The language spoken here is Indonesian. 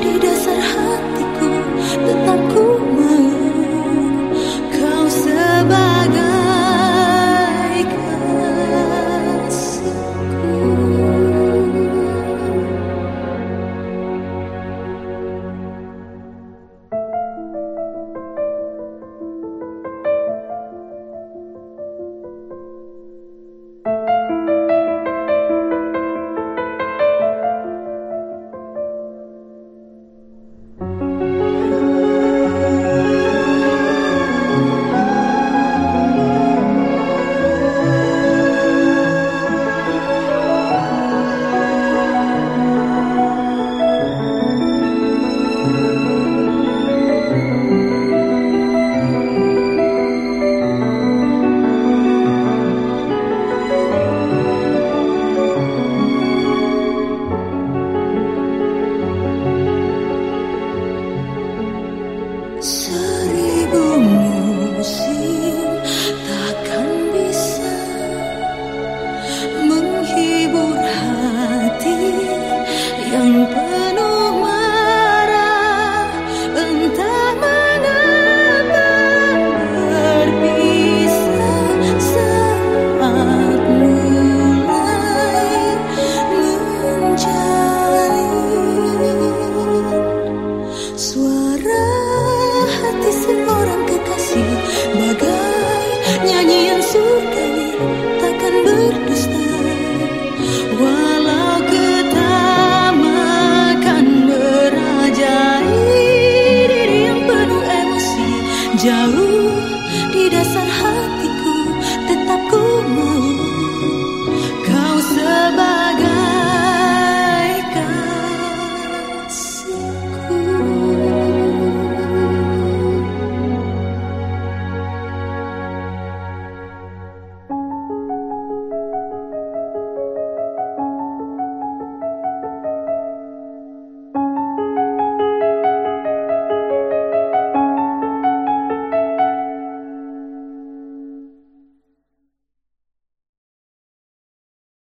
di dasar hatiku. jauh di dasar hatiku.